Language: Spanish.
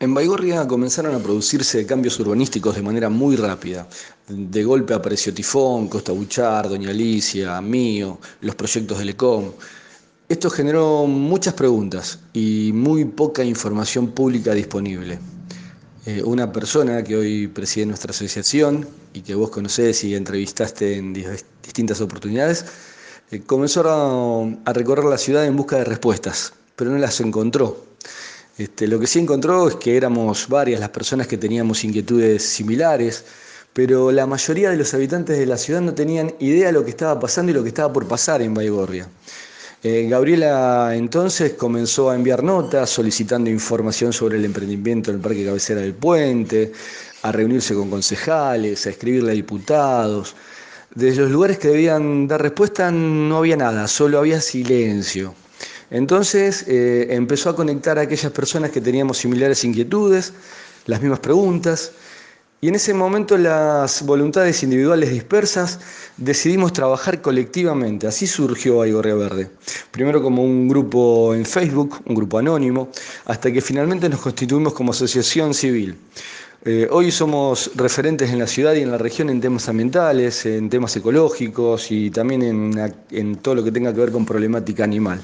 En Baigorria comenzaron a producirse cambios urbanísticos de manera muy rápida. De golpe apareció Tifón, Costa Buchar, Doña Alicia, Mío, los proyectos de Lecom. Esto generó muchas preguntas y muy poca información pública disponible. Eh, una persona que hoy preside nuestra asociación y que vos conocés y entrevistaste en distintas oportunidades, eh, comenzó a, a recorrer la ciudad en busca de respuestas, pero no las encontró. Este, lo que sí encontró es que éramos varias las personas que teníamos inquietudes similares, pero la mayoría de los habitantes de la ciudad no tenían idea de lo que estaba pasando y lo que estaba por pasar en Baigorria. Eh, Gabriela entonces comenzó a enviar notas solicitando información sobre el emprendimiento en el Parque Cabecera del Puente, a reunirse con concejales, a escribirle a diputados. Desde los lugares que debían dar respuesta no había nada, solo había silencio. Entonces eh, empezó a conectar a aquellas personas que teníamos similares inquietudes, las mismas preguntas, y en ese momento las voluntades individuales dispersas decidimos trabajar colectivamente. Así surgió Aigorria Verde. Primero como un grupo en Facebook, un grupo anónimo, hasta que finalmente nos constituimos como asociación civil. Eh, hoy somos referentes en la ciudad y en la región en temas ambientales, en temas ecológicos y también en todo lo que tenga que ver con problemática animal.